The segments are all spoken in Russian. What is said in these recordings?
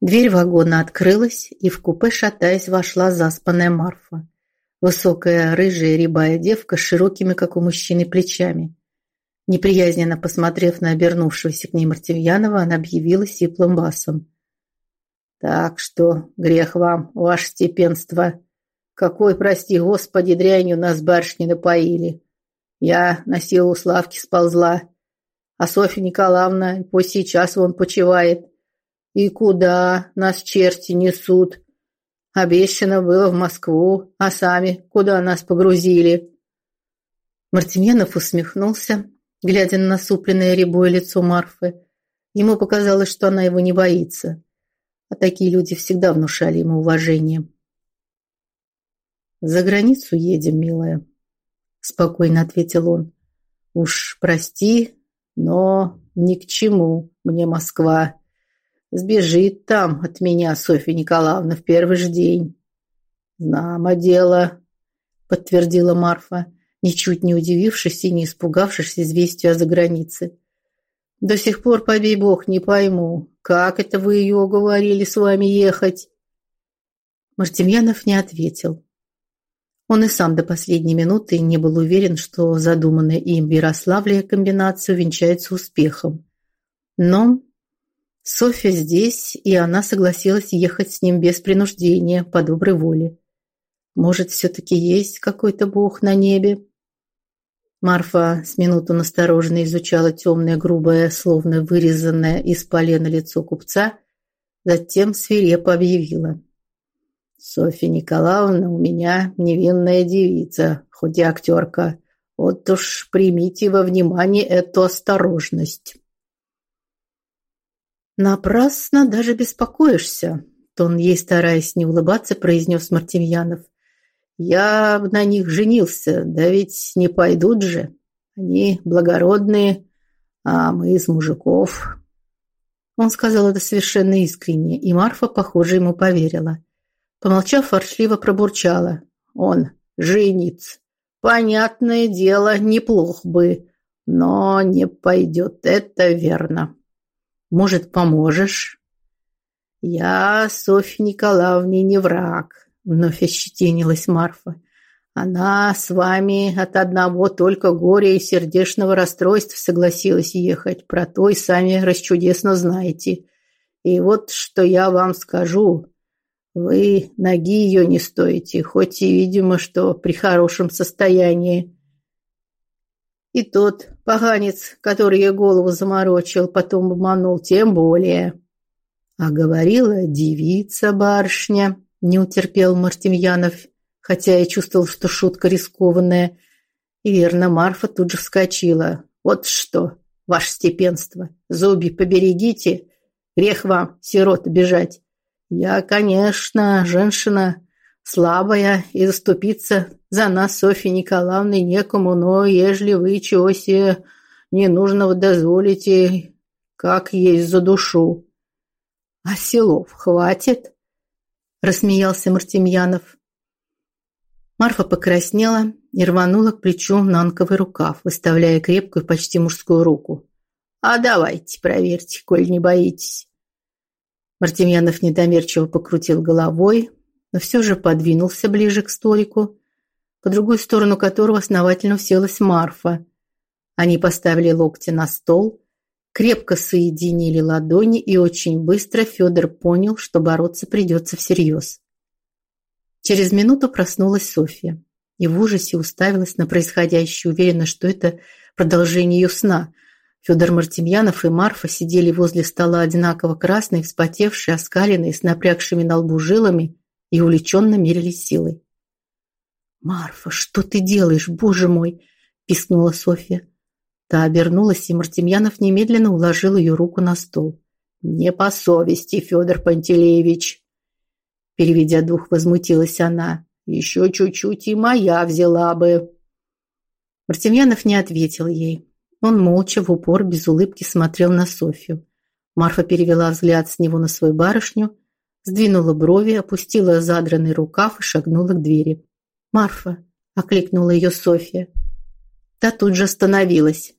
Дверь вагона открылась, и в купе, шатаясь, вошла заспанная Марфа. Высокая, рыжая, рябая девка с широкими, как у мужчины, плечами. Неприязненно посмотрев на обернувшегося к ней Мартемьянова, она объявила сиплым басом. «Так что, грех вам, ваше степенство. Какой, прости господи, дрянью нас барышни напоили. Я на силу Славки сползла, а Софья Николаевна по сейчас вон почивает. И куда нас черти несут? Обещано было в Москву, а сами куда нас погрузили?» Мартемьянов усмехнулся, глядя на насупленное рябое лицо Марфы. Ему показалось, что она его не боится. А такие люди всегда внушали ему уважение. «За границу едем, милая», – спокойно ответил он. «Уж прости, но ни к чему мне Москва. Сбежит там от меня Софья Николаевна в первый же день». «Знамо дело», – подтвердила Марфа, ничуть не удивившись и не испугавшись известию о загранице. «До сих пор, побей бог, не пойму, как это вы ее уговорили с вами ехать?» Мартемьянов не ответил. Он и сам до последней минуты не был уверен, что задуманная им в Ярославле комбинация увенчается успехом. Но Софья здесь, и она согласилась ехать с ним без принуждения, по доброй воле. Может, все-таки есть какой-то бог на небе? Марфа с минуту настороженно изучала темное, грубое, словно вырезанное из полена лицо купца, затем свирепо объявила. Софья Николаевна у меня невинная девица, хоть и актерка. Вот уж примите во внимание эту осторожность. Напрасно даже беспокоишься, тон ей стараясь не улыбаться, произнес Мартемьянов. Я на них женился, да ведь не пойдут же. Они благородные, а мы из мужиков. Он сказал это совершенно искренне, и Марфа, похоже, ему поверила. Помолчав, форшливо пробурчала. Он женится. Понятное дело, неплох бы, но не пойдет, это верно. Может, поможешь? Я Софье Николаевне не враг, вновь ощетинилась Марфа. Она с вами от одного только горя и сердечного расстройства согласилась ехать. Про то и сами расчудесно знаете. И вот что я вам скажу. Вы ноги ее не стоите, хоть и видимо, что при хорошем состоянии. И тот поганец, который ей голову заморочил, потом обманул, тем более. А говорила девица барышня, не утерпел Мартемьянов, хотя и чувствовал, что шутка рискованная. И верно, Марфа тут же вскочила. Вот что, ваше степенство, зуби поберегите, грех вам, сирот, бежать. Я, конечно, женщина слабая, и заступиться за нас, Софья Николаевна, некому, но ежели вы чего себе ненужного дозволите, как есть за душу. А селов хватит? Рассмеялся Мартемьянов. Марфа покраснела и рванула к плечу нанковый рукав, выставляя крепкую, почти мужскую руку. «А давайте проверьте, коль не боитесь». Мартемьянов недомерчиво покрутил головой, но все же подвинулся ближе к столику, по другую сторону которого основательно уселась Марфа. Они поставили локти на стол, крепко соединили ладони, и очень быстро Федор понял, что бороться придется всерьез. Через минуту проснулась Софья и в ужасе уставилась на происходящее, уверена, что это продолжение ее сна – Федор Мартемьянов и Марфа сидели возле стола одинаково красные, вспотевшие, оскаленные, с напрягшими на лбу жилами и увлеченно мерили силой. «Марфа, что ты делаешь, боже мой!» – пискнула Софья. Та обернулась, и Мартемьянов немедленно уложил ее руку на стол. «Не по совести, Федор Пантелеевич!» Переведя дух, возмутилась она. «Еще чуть-чуть и моя взяла бы!» Мартемьянов не ответил ей. Он молча, в упор, без улыбки смотрел на Софью. Марфа перевела взгляд с него на свою барышню, сдвинула брови, опустила задранный рукав и шагнула к двери. «Марфа!» – окликнула ее Софья. Та тут же остановилась.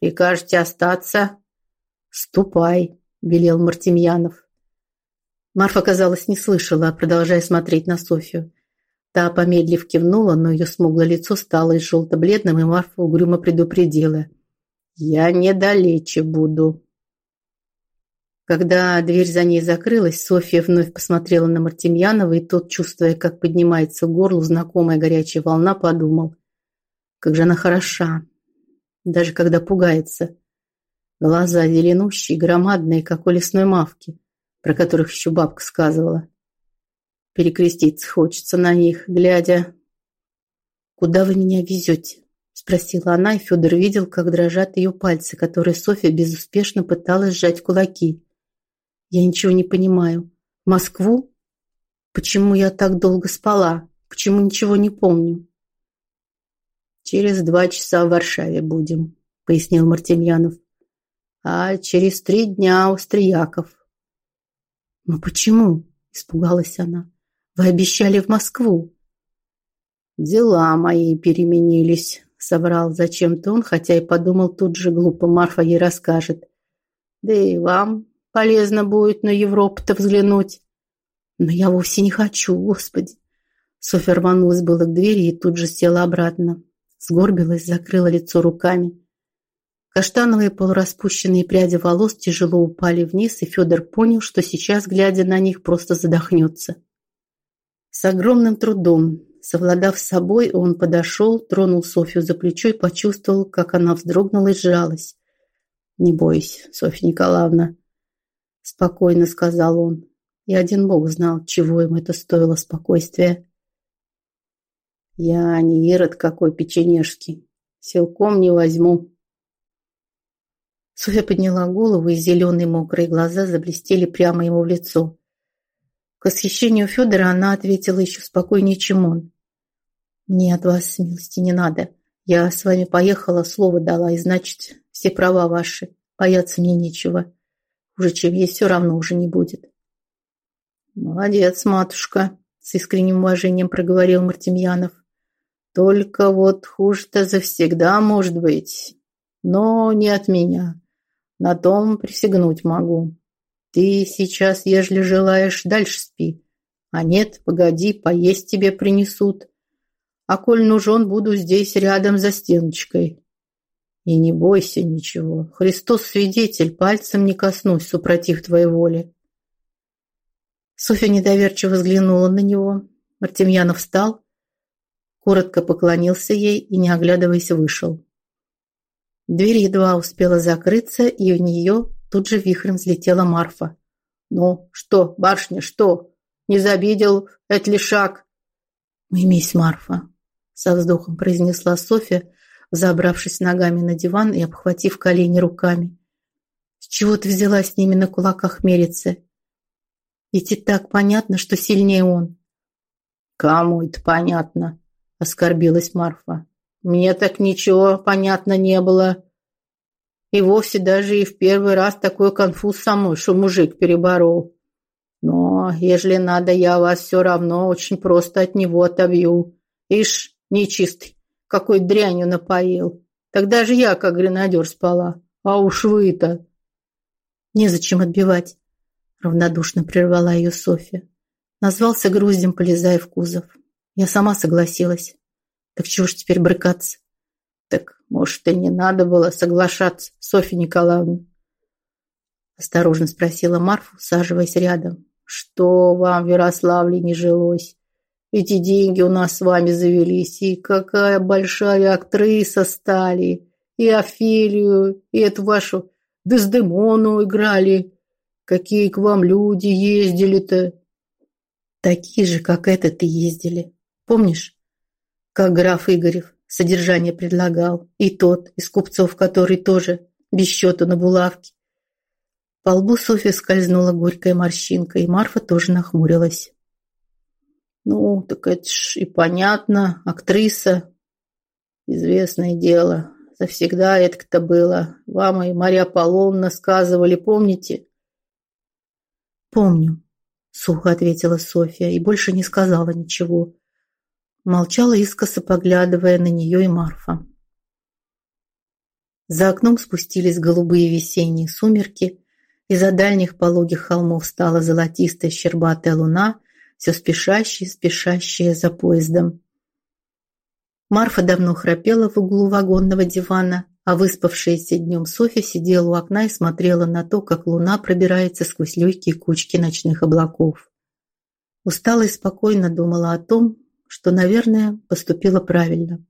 «Прикажете остаться?» «Ступай», – велел Мартемьянов. Марфа, казалось, не слышала, продолжая смотреть на Софью. Та, помедлив, кивнула, но ее смуглое лицо стало из желто-бледным, и Марфа угрюмо предупредила. «Я недалече буду». Когда дверь за ней закрылась, Софья вновь посмотрела на Мартемьянова, и тот, чувствуя, как поднимается к горлу знакомая горячая волна, подумал. Как же она хороша, даже когда пугается. Глаза зеленущие, громадные, как у лесной мавки, про которых еще бабка сказывала. Перекреститься хочется на них, глядя. «Куда вы меня везете?» – спросила она, и Федор видел, как дрожат ее пальцы, которые Софья безуспешно пыталась сжать кулаки. Я ничего не понимаю. В Москву? Почему я так долго спала? Почему ничего не помню? Через два часа в Варшаве будем, пояснил Мартемьянов. А через три дня у. Но почему? Испугалась она. Вы обещали в Москву. Дела мои переменились, соврал зачем-то он, хотя и подумал тут же глупо, Марфа ей расскажет. Да и вам Полезно будет на Европу-то взглянуть. Но я вовсе не хочу, господи. Софья рванулась было к двери и тут же села обратно. Сгорбилась, закрыла лицо руками. Каштановые полураспущенные пряди волос тяжело упали вниз, и Федор понял, что сейчас, глядя на них, просто задохнется. С огромным трудом, совладав с собой, он подошел, тронул Софью за плечо и почувствовал, как она вздрогнула и сжалась. «Не бойся, Софья Николаевна», спокойно сказал он. И один Бог знал, чего им это стоило спокойствия. Я не ирод какой печенежский. Силком не возьму. Софья подняла голову, и зеленые мокрые глаза заблестели прямо ему в лицо. К восхищению Федора она ответила еще спокойнее, чем он. «Мне от вас милости не надо. Я с вами поехала, слово дала, и значит, все права ваши. Бояться мне нечего. Уже есть, все равно уже не будет. Молодец, матушка, с искренним уважением проговорил Мартемьянов. Только вот хуже-то завсегда может быть. Но не от меня. На том присягнуть могу. Ты сейчас, ежели желаешь, дальше спи. А нет, погоди, поесть тебе принесут. А коль нужен, буду здесь рядом за стеночкой. И не бойся ничего. Христос свидетель, пальцем не коснусь, супротив твоей воли. Софья недоверчиво взглянула на него. Мартемьянов встал, коротко поклонился ей и, не оглядываясь, вышел. Дверь едва успела закрыться, и в нее тут же вихрем взлетела Марфа. «Ну, что, барышня, что? Не забидел этот лишак?» «Уймись, Марфа», — со вздохом произнесла Софья, забравшись ногами на диван и обхватив колени руками. С чего ты взяла с ними на кулаках мериться? Ведь и так понятно, что сильнее он. Кому это понятно? Оскорбилась Марфа. Мне так ничего понятно не было. И вовсе даже и в первый раз такой конфуз со мной, что мужик переборол. Но, ежели надо, я вас все равно очень просто от него отобью. Ишь, нечистый какой дрянью напоил. Тогда же я, как гренадер, спала. А уж вы-то. Незачем отбивать, равнодушно прервала ее Софья. Назвался груздем, полезая в кузов. Я сама согласилась. Так чего ж теперь брыкаться? Так, может, и не надо было соглашаться, Софья Николаевна? Осторожно спросила Марфа, усаживаясь рядом. Что вам в Ярославле не жилось? Эти деньги у нас с вами завелись, и какая большая актриса стали. И Офелию, и эту вашу Дездемону играли. Какие к вам люди ездили-то? Такие же, как этот, и ездили. Помнишь, как граф Игорев содержание предлагал? И тот из купцов, который тоже без счета на булавке. По лбу Софьи скользнула горькая морщинка, и Марфа тоже нахмурилась. Ну, так это ж и понятно, актриса. Известное дело. Завсегда это-то было. Вам и Мария Аполлонна сказывали, помните? Помню, сухо ответила Софья и больше не сказала ничего. Молчала искоса, поглядывая на нее и Марфа. За окном спустились голубые весенние сумерки. Из-за дальних пологих холмов стала золотистая щербатая луна, все спешащая, спешащая за поездом. Марфа давно храпела в углу вагонного дивана, а выспавшаяся днем Софья сидела у окна и смотрела на то, как луна пробирается сквозь легкие кучки ночных облаков. Устала и спокойно думала о том, что, наверное, поступила правильно.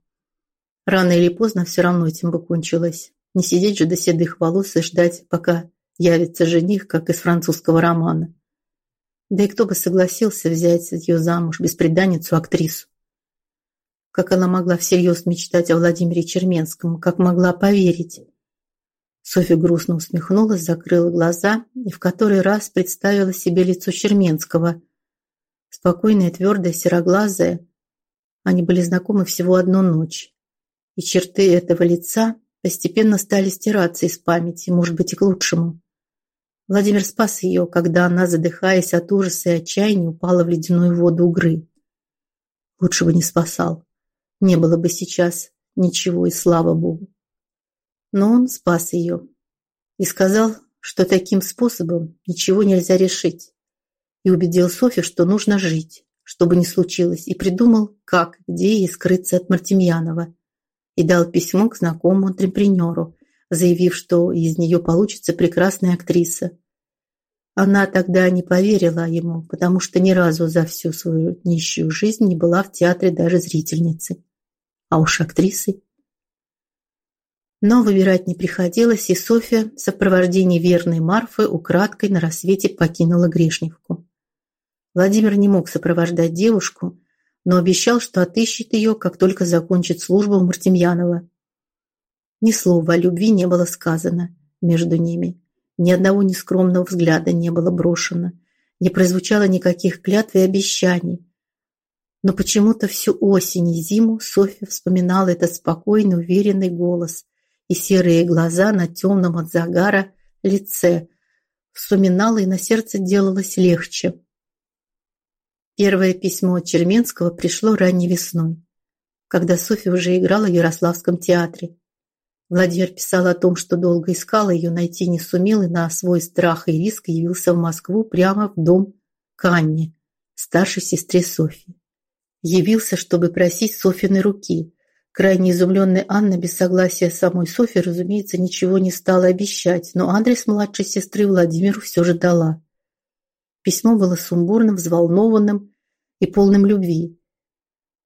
Рано или поздно все равно этим бы кончилось. Не сидеть же до седых волос и ждать, пока явится жених, как из французского романа. Да и кто бы согласился взять ее замуж, бесприданницу актрису? Как она могла всерьез мечтать о Владимире Черменском, как могла поверить? Софья грустно усмехнулась, закрыла глаза и в который раз представила себе лицо Черменского. Спокойное, твердое, сероглазое. Они были знакомы всего одну ночь. И черты этого лица постепенно стали стираться из памяти, может быть, и к лучшему. Владимир спас ее, когда она, задыхаясь от ужаса и отчаяния, упала в ледяную воду Угры. Лучше бы не спасал. Не было бы сейчас ничего, и слава Богу. Но он спас ее и сказал, что таким способом ничего нельзя решить. И убедил Софью, что нужно жить, чтобы не случилось, и придумал, как, где ей скрыться от Мартемьянова – и дал письмо к знакомому антрепренеру, заявив, что из нее получится прекрасная актриса. Она тогда не поверила ему, потому что ни разу за всю свою нищую жизнь не была в театре даже зрительницей. А уж актрисой. Но выбирать не приходилось, и Софья в сопровождении верной Марфы украдкой на рассвете покинула Грешневку. Владимир не мог сопровождать девушку, но обещал, что отыщет ее, как только закончит службу у Мартемьянова. Ни слова о любви не было сказано между ними. Ни одного нескромного взгляда не было брошено. Не прозвучало никаких клятв и обещаний. Но почему-то всю осень и зиму Софья вспоминала этот спокойный, уверенный голос и серые глаза на темном от загара лице. Вспоминала, и на сердце делалось легче. Первое письмо от Черменского пришло ранней весной, когда Софья уже играла в Ярославском театре. Владимир писал о том, что долго искал ее, найти не сумел и на свой страх и риск явился в Москву прямо в дом к старшей сестре Софьи. Явился, чтобы просить Софьиной руки. Крайне изумленная Анна без согласия самой Софьи, разумеется, ничего не стала обещать, но адрес младшей сестры Владимиру все же дала. Письмо было сумбурным, взволнованным и полным любви.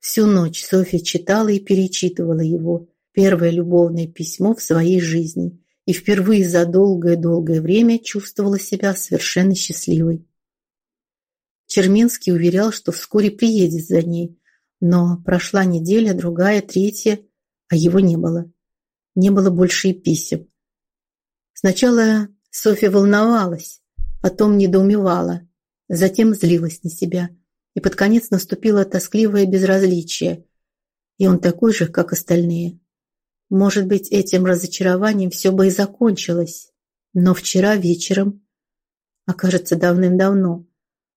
Всю ночь Софья читала и перечитывала его, первое любовное письмо в своей жизни, и впервые за долгое-долгое время чувствовала себя совершенно счастливой. Черменский уверял, что вскоре приедет за ней, но прошла неделя, другая, третья, а его не было. Не было больше и писем. Сначала Софья волновалась, потом недоумевала, затем злилась на себя. И под конец наступило тоскливое безразличие. И он такой же, как остальные. Может быть, этим разочарованием все бы и закончилось. Но вчера вечером, окажется давным-давно,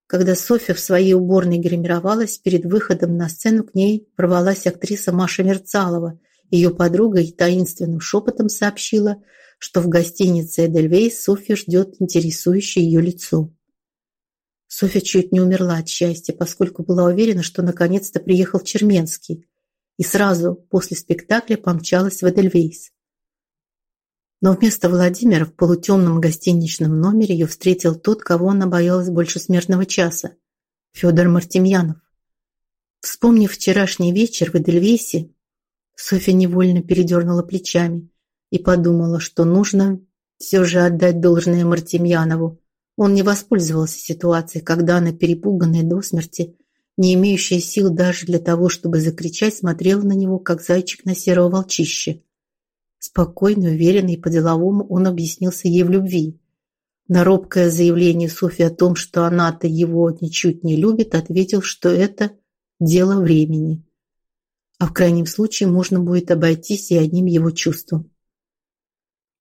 когда Софья в своей уборной гримировалась, перед выходом на сцену к ней ворвалась актриса Маша Мерцалова. Ее подруга и таинственным шепотом сообщила, что в гостинице «Эдельвейс» Софью ждет интересующее ее лицо. Софья чуть не умерла от счастья, поскольку была уверена, что наконец-то приехал Черменский, и сразу после спектакля помчалась в Эдельвейс. Но вместо Владимира в полутемном гостиничном номере ее встретил тот, кого она боялась больше смертного часа – Федор Мартемьянов. Вспомнив вчерашний вечер в Эдельвейсе, Софья невольно передернула плечами и подумала, что нужно все же отдать должное Мартемьянову. Он не воспользовался ситуацией, когда она, перепуганная до смерти, не имеющая сил даже для того, чтобы закричать, смотрела на него, как зайчик на серого волчище. Спокойно, уверенно и по-деловому он объяснился ей в любви. На робкое заявление Софьи о том, что она-то его ничуть не любит, ответил, что это дело времени. А в крайнем случае можно будет обойтись и одним его чувством.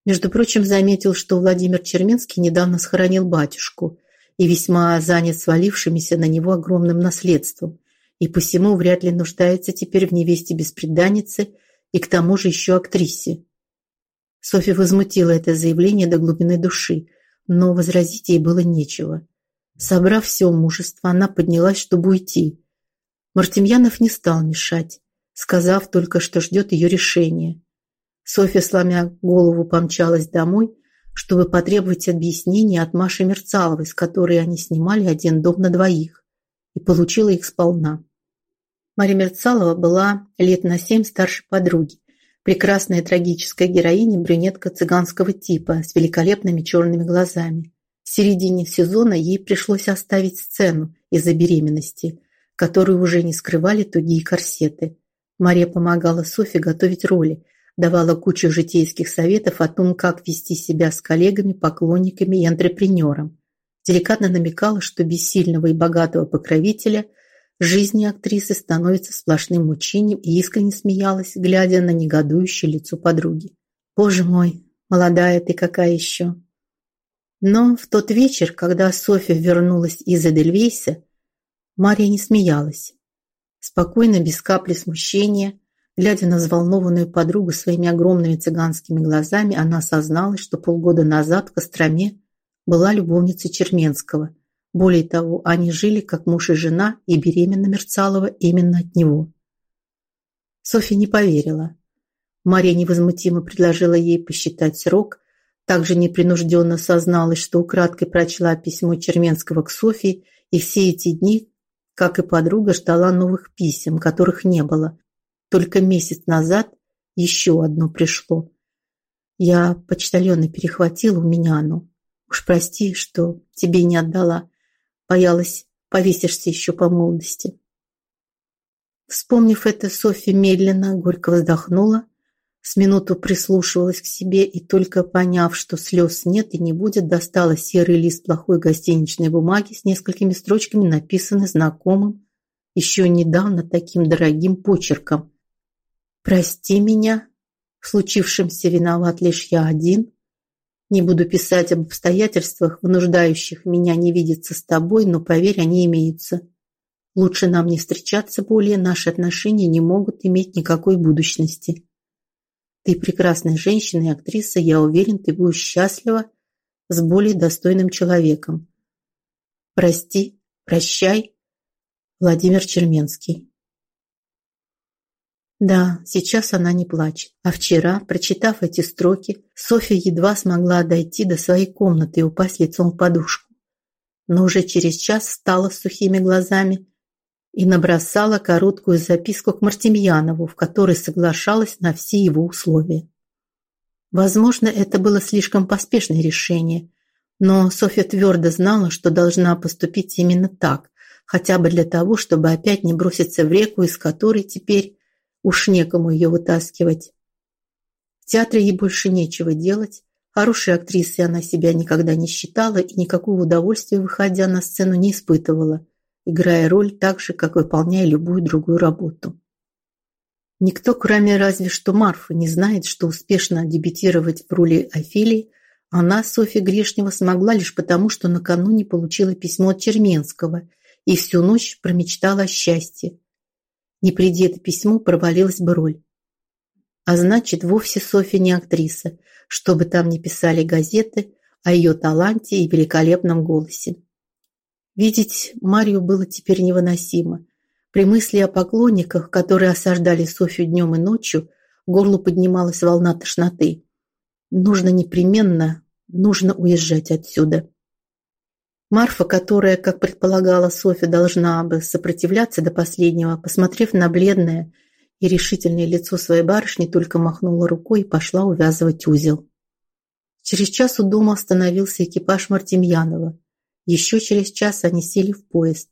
Между прочим, заметил, что Владимир Черменский недавно схоронил батюшку и весьма занят свалившимися на него огромным наследством, и посему вряд ли нуждается теперь в невесте-беспреданнице и к тому же еще актрисе. Софья возмутила это заявление до глубины души. но возразить ей было нечего. Собрав все мужество, она поднялась, чтобы уйти. Мартемьянов не стал мешать, сказав только, что ждет ее решения. Софья, сломя голову, помчалась домой, чтобы потребовать объяснений от Маши Мерцаловой, с которой они снимали один дом на двоих, и получила их сполна. Мария Мерцалова была лет на семь старше подруги, прекрасная трагическая героиня, брюнетка цыганского типа с великолепными черными глазами. В середине сезона ей пришлось оставить сцену из-за беременности, которую уже не скрывали тугие корсеты. Мария помогала Софье готовить роли, давала кучу житейских советов о том, как вести себя с коллегами, поклонниками и антрепренером. Деликатно намекала, что без сильного и богатого покровителя жизни актрисы становится сплошным мучением и искренне смеялась, глядя на негодующее лицо подруги. «Боже мой, молодая ты какая еще!» Но в тот вечер, когда Софья вернулась из Эдельвейса, Мария не смеялась. Спокойно, без капли смущения, глядя на взволнованную подругу своими огромными цыганскими глазами, она осозналась, что полгода назад в Костроме была любовницей Черменского. Более того, они жили как муж и жена, и беременна Мерцалова именно от него. Софья не поверила. Мария невозмутимо предложила ей посчитать срок, также непринужденно созналась, что украдкой прочла письмо Черменского к Софье, и все эти дни, как и подруга, ждала новых писем, которых не было. Только месяц назад еще одно пришло. Я почтальона перехватила, у меня оно. Уж прости, что тебе не отдала. Боялась, повесишься еще по молодости. Вспомнив это, Софья медленно, горько вздохнула, с минуту прислушивалась к себе и только поняв, что слез нет и не будет, достала серый лист плохой гостиничной бумаги с несколькими строчками, написанный знакомым, еще недавно таким дорогим почерком. «Прости меня, в случившемся виноват лишь я один. Не буду писать об обстоятельствах, вынуждающих меня не видеться с тобой, но, поверь, они имеются. Лучше нам не встречаться более, наши отношения не могут иметь никакой будущности». Ты прекрасная женщина и актриса, я уверен, ты будешь счастлива с более достойным человеком. Прости, прощай, Владимир Черменский. Да, сейчас она не плачет. А вчера, прочитав эти строки, Софья едва смогла дойти до своей комнаты и упасть лицом в подушку. Но уже через час встала с сухими глазами и набросала короткую записку к Мартемьянову, в которой соглашалась на все его условия. Возможно, это было слишком поспешное решение, но Софья твердо знала, что должна поступить именно так, хотя бы для того, чтобы опять не броситься в реку, из которой теперь уж некому ее вытаскивать. В театре ей больше нечего делать, Хорошей актрисой она себя никогда не считала и никакого удовольствия, выходя на сцену, не испытывала играя роль так же, как выполняя любую другую работу. Никто, кроме разве что Марфы, не знает, что успешно дебютировать в роли Офелии она, Софья Грешнева, смогла лишь потому, что накануне получила письмо от Черменского и всю ночь промечтала о счастье. Не приди это письмо, провалилась бы роль. А значит, вовсе Софья не актриса, что бы там ни писали газеты о ее таланте и великолепном голосе. Видеть Марию было теперь невыносимо. При мысли о поклонниках, которые осаждали Софью днем и ночью, горлу поднималась волна тошноты. Нужно непременно, нужно уезжать отсюда. Марфа, которая, как предполагала Софья, должна бы сопротивляться до последнего, посмотрев на бледное и решительное лицо своей барышни, только махнула рукой и пошла увязывать узел. Через час у дома остановился экипаж Мартемьянова. Еще через час они сели в поезд.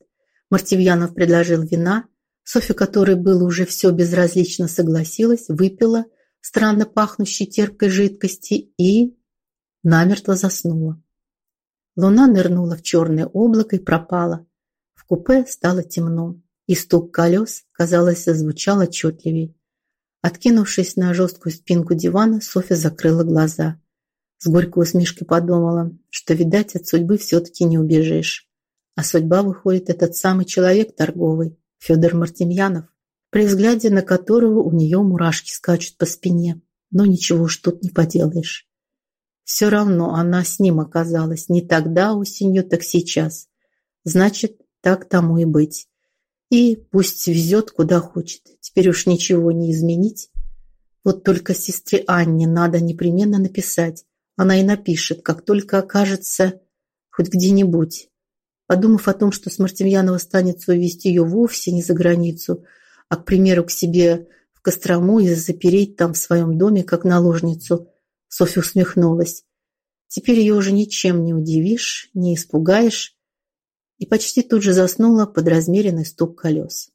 Мартивьянов предложил вина. Софья, которой было уже все безразлично, согласилась, выпила странно пахнущей терпкой жидкости и намертво заснула. Луна нырнула в черное облако и пропала. В купе стало темно, и стук колес, казалось, зазвучал отчетливей. Откинувшись на жесткую спинку дивана, Софья закрыла глаза. С горькой усмешкой подумала, что, видать, от судьбы все-таки не убежишь. А судьба, выходит, этот самый человек торговый, Федор Мартемьянов, при взгляде на которого у нее мурашки скачут по спине. Но ничего уж тут не поделаешь. Все равно она с ним оказалась не тогда осенью, так сейчас. Значит, так тому и быть. И пусть везет куда хочет. Теперь уж ничего не изменить. Вот только сестре Анне надо непременно написать. Она и напишет, как только окажется хоть где-нибудь. Подумав о том, что Смартемьянова станет увезти ее вовсе не за границу, а, к примеру, к себе в Кострому и запереть там в своем доме, как наложницу, Софья усмехнулась. Теперь ее уже ничем не удивишь, не испугаешь, и почти тут же заснула под размеренный стук колес.